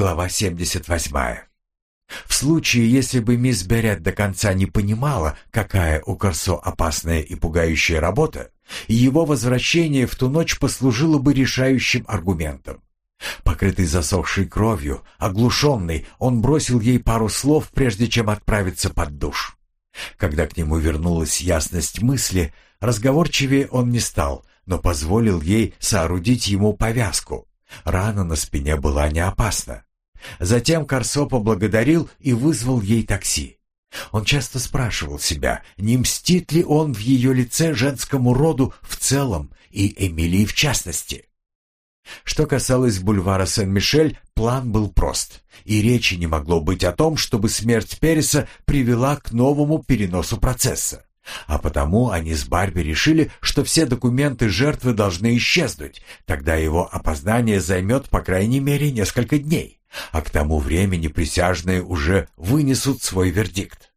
глава 78. В случае, если бы мисс Берет до конца не понимала, какая у Корсо опасная и пугающая работа, его возвращение в ту ночь послужило бы решающим аргументом. Покрытый засохшей кровью, оглушенный, он бросил ей пару слов, прежде чем отправиться под душ. Когда к нему вернулась ясность мысли, разговорчивее он не стал, но позволил ей соорудить ему повязку. Рана на спине была не опасна. Затем Корсо поблагодарил и вызвал ей такси. Он часто спрашивал себя, не мстит ли он в ее лице женскому роду в целом и Эмилии в частности. Что касалось бульвара Сен-Мишель, план был прост, и речи не могло быть о том, чтобы смерть Переса привела к новому переносу процесса. А потому они с Барби решили, что все документы жертвы должны исчезнуть, тогда его опознание займет по крайней мере несколько дней, а к тому времени присяжные уже вынесут свой вердикт.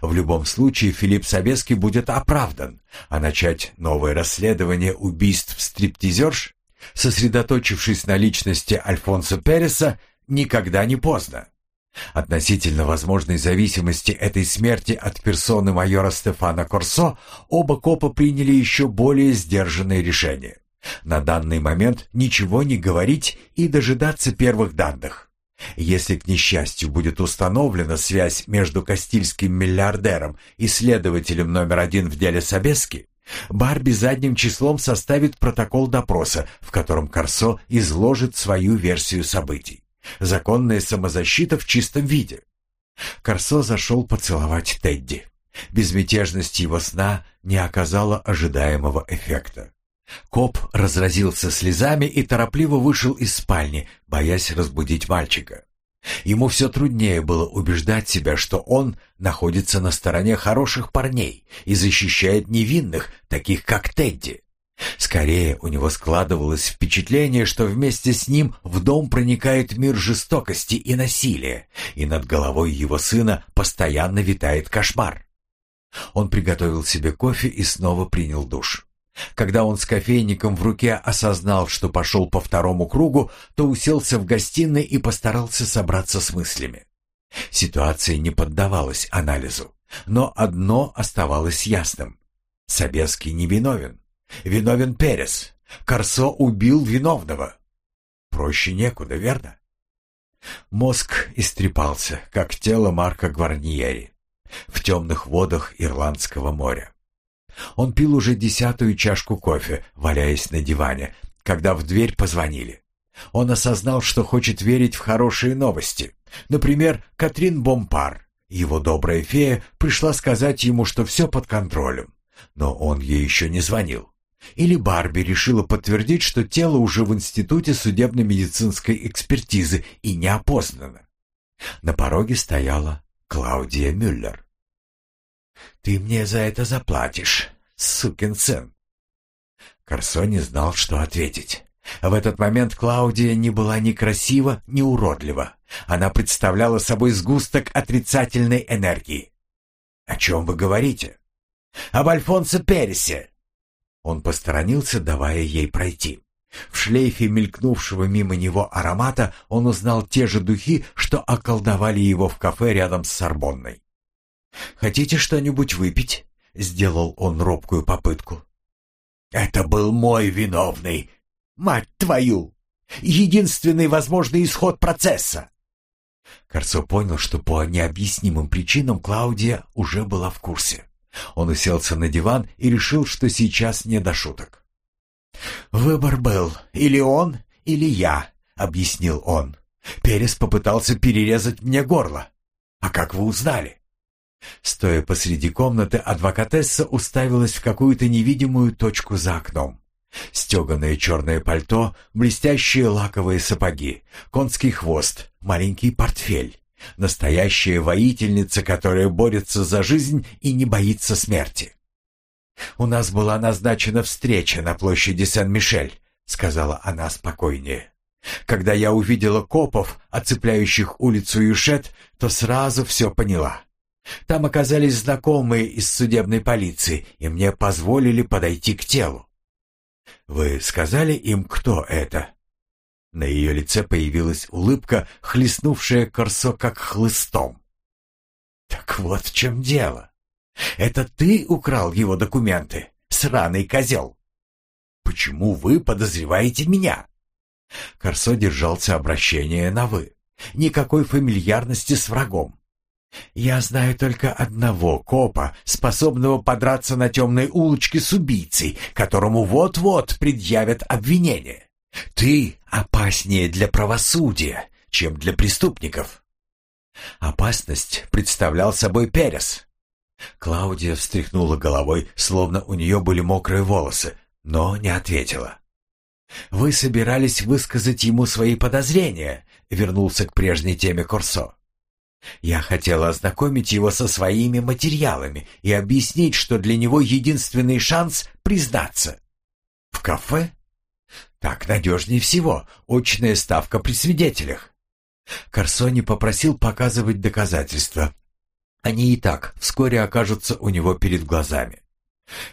В любом случае Филипп Собеский будет оправдан, а начать новое расследование убийств стриптизерш сосредоточившись на личности Альфонсо Переса, никогда не поздно. Относительно возможной зависимости этой смерти от персоны майора Стефана Корсо, оба копа приняли еще более сдержанные решения. На данный момент ничего не говорить и дожидаться первых данных. Если к несчастью будет установлена связь между Кастильским миллиардером и следователем номер один в деле Собески, Барби задним числом составит протокол допроса, в котором Корсо изложит свою версию событий. Законная самозащита в чистом виде. Корсо зашел поцеловать Тедди. Безмятежность его сна не оказала ожидаемого эффекта. Коп разразился слезами и торопливо вышел из спальни, боясь разбудить мальчика. Ему все труднее было убеждать себя, что он находится на стороне хороших парней и защищает невинных, таких как Тедди. Скорее, у него складывалось впечатление, что вместе с ним в дом проникает мир жестокости и насилия, и над головой его сына постоянно витает кошмар. Он приготовил себе кофе и снова принял душ. Когда он с кофейником в руке осознал, что пошел по второму кругу, то уселся в гостиной и постарался собраться с мыслями. Ситуация не поддавалась анализу, но одно оставалось ясным. Собеский не виновен. Виновен Перес. Корсо убил виновного. Проще некуда, верно? Мозг истрепался, как тело Марка Гварниери в темных водах Ирландского моря. Он пил уже десятую чашку кофе, валяясь на диване, когда в дверь позвонили. Он осознал, что хочет верить в хорошие новости. Например, Катрин Бомпар, его добрая фея, пришла сказать ему, что все под контролем. Но он ей еще не звонил. Или Барби решила подтвердить, что тело уже в Институте судебно-медицинской экспертизы и не опознано. На пороге стояла Клаудия Мюллер. «Ты мне за это заплатишь, сукин сын!» Корсо не знал, что ответить. В этот момент Клаудия не была ни красива, ни уродлива. Она представляла собой сгусток отрицательной энергии. «О чем вы говорите?» «Об Альфонсо Пересе!» Он посторонился, давая ей пройти. В шлейфе мелькнувшего мимо него аромата он узнал те же духи, что околдовали его в кафе рядом с Сорбонной. «Хотите что-нибудь выпить?» — сделал он робкую попытку. «Это был мой виновный! Мать твою! Единственный возможный исход процесса!» Корцо понял, что по необъяснимым причинам Клаудия уже была в курсе. Он уселся на диван и решил, что сейчас не до шуток. «Выбор был или он, или я», — объяснил он. «Перес попытался перерезать мне горло. А как вы узнали?» Стоя посреди комнаты, адвокатесса уставилась в какую-то невидимую точку за окном. Стеганое черное пальто, блестящие лаковые сапоги, конский хвост, маленький портфель. Настоящая воительница, которая борется за жизнь и не боится смерти. «У нас была назначена встреча на площади Сен-Мишель», — сказала она спокойнее. «Когда я увидела копов, оцепляющих улицу Юшет, то сразу все поняла. Там оказались знакомые из судебной полиции, и мне позволили подойти к телу. Вы сказали им, кто это? На ее лице появилась улыбка, хлестнувшая Корсо как хлыстом. «Так вот в чем дело. Это ты украл его документы, сраный козел. Почему вы подозреваете меня?» Корсо держался обращения на «вы». Никакой фамильярности с врагом. Я знаю только одного копа, способного подраться на темной улочке с убийцей, которому вот-вот предъявят обвинение. Ты опаснее для правосудия, чем для преступников. Опасность представлял собой Перес. Клаудия встряхнула головой, словно у нее были мокрые волосы, но не ответила. «Вы собирались высказать ему свои подозрения», — вернулся к прежней теме Корсо. «Я хотела ознакомить его со своими материалами и объяснить, что для него единственный шанс — признаться. В кафе? Так надежнее всего, очная ставка при свидетелях». Корсони попросил показывать доказательства. Они и так вскоре окажутся у него перед глазами.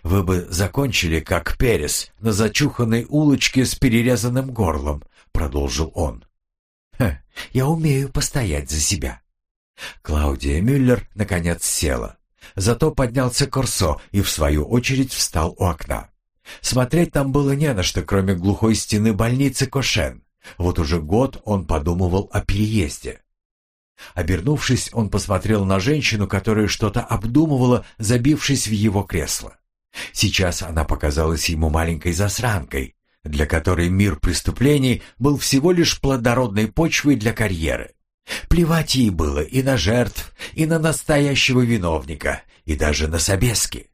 Вы бы закончили, как Перес, на зачуханной улочке с перерезанным горлом, продолжил он. Ха, я умею постоять за себя. Клаудия Мюллер наконец села. Зато поднялся Корсо и в свою очередь встал у окна. Смотреть там было не на что, кроме глухой стены больницы Кошен. Вот уже год он подумывал о переезде. Обернувшись, он посмотрел на женщину, которая что-то обдумывала, забившись в его кресло. Сейчас она показалась ему маленькой засранкой, для которой мир преступлений был всего лишь плодородной почвой для карьеры. Плевать ей было и на жертв, и на настоящего виновника, и даже на Собески.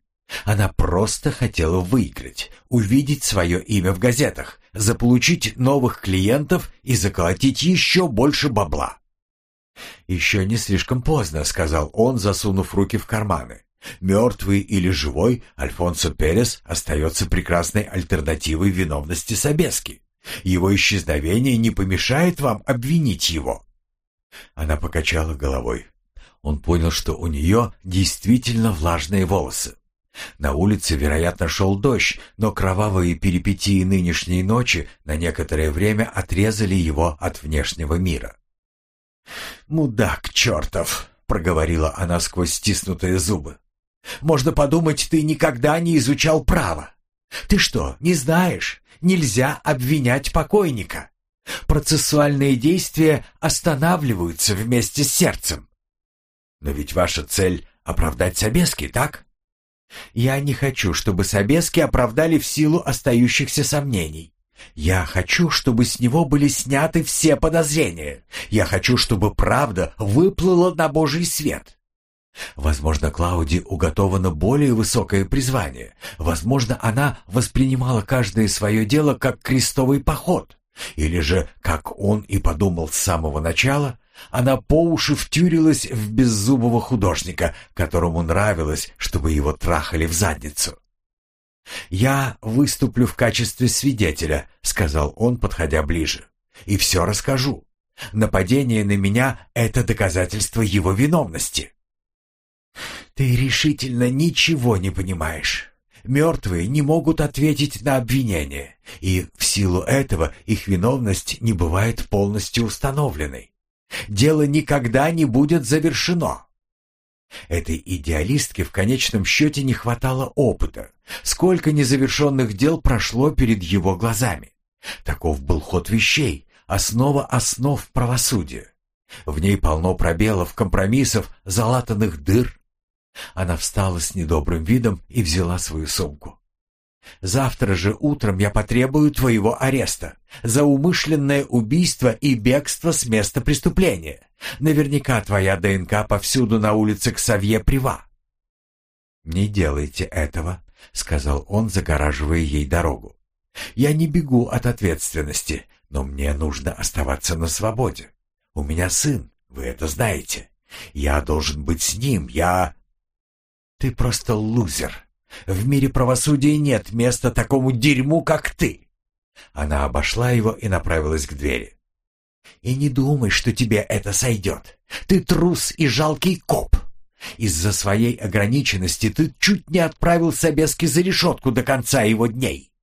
Она просто хотела выиграть, увидеть свое имя в газетах, заполучить новых клиентов и заколотить еще больше бабла. «Еще не слишком поздно», — сказал он, засунув руки в карманы. Мертвый или живой, Альфонсо Перес остается прекрасной альтернативой виновности Собески. Его исчезновение не помешает вам обвинить его. Она покачала головой. Он понял, что у нее действительно влажные волосы. На улице, вероятно, шел дождь, но кровавые перипетии нынешней ночи на некоторое время отрезали его от внешнего мира. «Мудак чертов!» — проговорила она сквозь стиснутые зубы. Можно подумать, ты никогда не изучал право. Ты что, не знаешь? Нельзя обвинять покойника. Процессуальные действия останавливаются вместе с сердцем. Но ведь ваша цель — оправдать Собески, так? Я не хочу, чтобы Собески оправдали в силу остающихся сомнений. Я хочу, чтобы с него были сняты все подозрения. Я хочу, чтобы правда выплыла на Божий свет. Возможно, Клауди уготовано более высокое призвание. Возможно, она воспринимала каждое свое дело как крестовый поход. Или же, как он и подумал с самого начала, она по уши втюрилась в беззубого художника, которому нравилось, чтобы его трахали в задницу. «Я выступлю в качестве свидетеля», — сказал он, подходя ближе, — «и все расскажу. Нападение на меня — это доказательство его виновности». «Ты решительно ничего не понимаешь. Мертвые не могут ответить на обвинение, и в силу этого их виновность не бывает полностью установленной. Дело никогда не будет завершено». Этой идеалистке в конечном счете не хватало опыта. Сколько незавершенных дел прошло перед его глазами. Таков был ход вещей, основа основ правосудия. В ней полно пробелов, компромиссов, залатанных дыр, она встала с недобрым видом и взяла свою сумку. «Завтра же утром я потребую твоего ареста за умышленное убийство и бегство с места преступления. Наверняка твоя ДНК повсюду на улице Ксавье-Прива». «Не делайте этого», — сказал он, загораживая ей дорогу. «Я не бегу от ответственности, но мне нужно оставаться на свободе. У меня сын, вы это знаете. Я должен быть с ним, я...» Ты просто лузер. В мире правосудия нет места такому дерьму, как ты. Она обошла его и направилась к двери. И не думай, что тебе это сойдет. Ты трус и жалкий коп. Из-за своей ограниченности ты чуть не отправил Собески за решетку до конца его дней.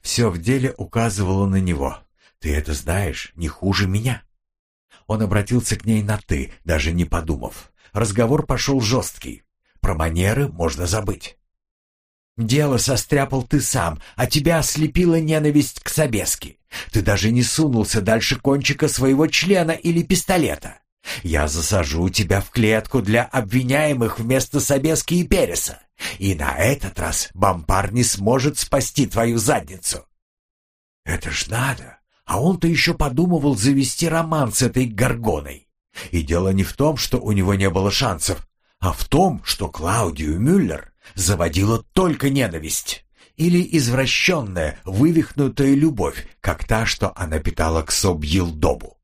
Все в деле указывало на него. Ты это знаешь не хуже меня». Он обратился к ней на «ты», даже не подумав. Разговор пошел жесткий. Про манеры можно забыть. Дело состряпал ты сам, а тебя ослепила ненависть к Собеске. Ты даже не сунулся дальше кончика своего члена или пистолета. Я засажу тебя в клетку для обвиняемых вместо Собески и Переса. И на этот раз Бампар не сможет спасти твою задницу. Это ж надо. А он-то еще подумывал завести роман с этой горгоной. И дело не в том, что у него не было шансов, а в том, что Клаудию Мюллер заводила только ненависть или извращенная, вывихнутая любовь, как та, что она питала к Собьилдобу.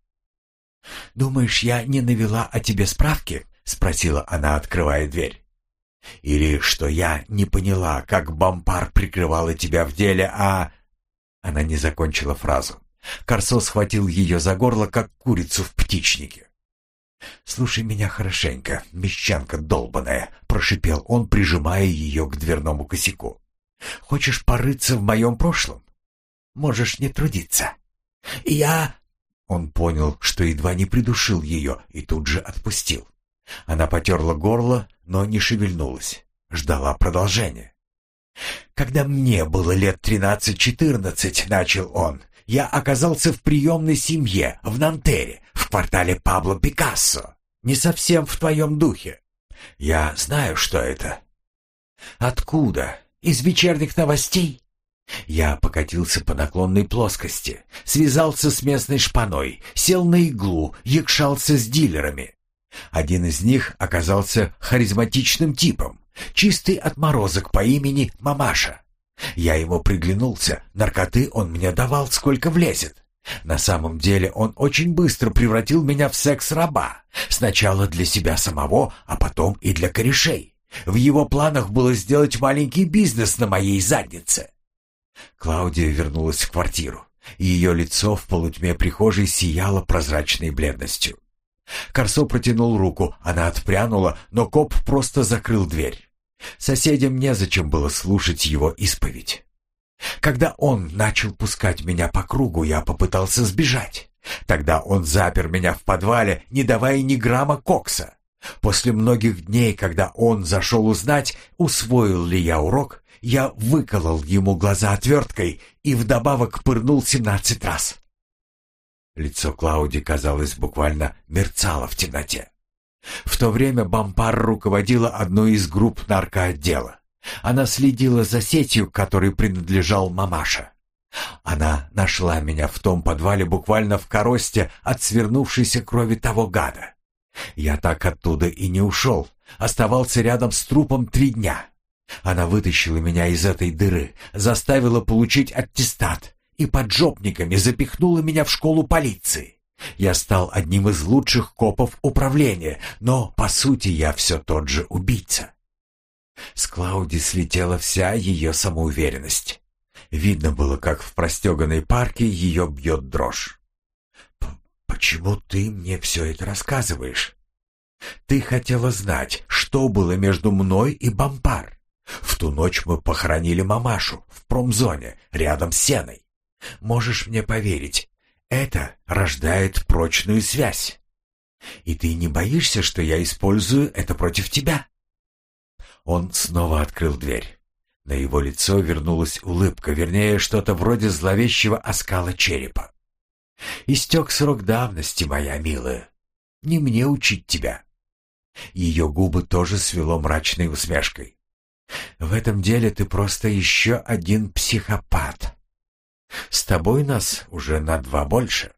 «Думаешь, я не навела о тебе справки?» — спросила она, открывая дверь. «Или что я не поняла, как Бампар прикрывала тебя в деле, а...» Она не закончила фразу. Корсо схватил ее за горло, как курицу в птичнике. «Слушай меня хорошенько, мещанка долбаная», — прошипел он, прижимая ее к дверному косяку. «Хочешь порыться в моем прошлом? Можешь не трудиться. Я...» Он понял, что едва не придушил ее, и тут же отпустил. Она потерла горло, но не шевельнулась, ждала продолжения. «Когда мне было лет тринадцать-четырнадцать», — начал он, — «я оказался в приемной семье в Нантере, в квартале Пабло Пикассо. Не совсем в твоем духе. Я знаю, что это. Откуда? Из вечерних новостей? Я покатился по наклонной плоскости, связался с местной шпаной, сел на иглу, якшался с дилерами. Один из них оказался харизматичным типом, чистый отморозок по имени Мамаша. Я ему приглянулся, наркоты он мне давал, сколько влезет. На самом деле он очень быстро превратил меня в секс-раба. Сначала для себя самого, а потом и для корешей. В его планах было сделать маленький бизнес на моей заднице. Клаудия вернулась в квартиру. Ее лицо в полутьме прихожей сияло прозрачной бледностью. Корсо протянул руку, она отпрянула, но коп просто закрыл дверь. Соседям незачем было слушать его исповедь. Когда он начал пускать меня по кругу, я попытался сбежать. Тогда он запер меня в подвале, не давая ни грамма кокса. После многих дней, когда он зашел узнать, усвоил ли я урок, я выколол ему глаза отверткой и вдобавок пырнул семнадцать раз. Лицо Клауди, казалось, буквально мерцало в темноте. В то время Бампар руководила одной из групп наркоотдела. Она следила за сетью, которой принадлежал мамаша. Она нашла меня в том подвале буквально в коросте от свернувшейся крови того гада. Я так оттуда и не ушел, оставался рядом с трупом три дня. Она вытащила меня из этой дыры, заставила получить аттестат и поджопниками запихнула меня в школу полиции. Я стал одним из лучших копов управления, но, по сути, я все тот же убийца. С Клауди слетела вся ее самоуверенность. Видно было, как в простеганной парке ее бьет дрожь. «Почему ты мне все это рассказываешь? Ты хотела знать, что было между мной и Бампар. В ту ночь мы похоронили мамашу в промзоне, рядом с сеной. Можешь мне поверить, это рождает прочную связь. И ты не боишься, что я использую это против тебя?» Он снова открыл дверь. На его лицо вернулась улыбка, вернее, что-то вроде зловещего оскала черепа. «Истек срок давности, моя милая. Не мне учить тебя». Ее губы тоже свело мрачной усмешкой. «В этом деле ты просто еще один психопат. С тобой нас уже на два больше».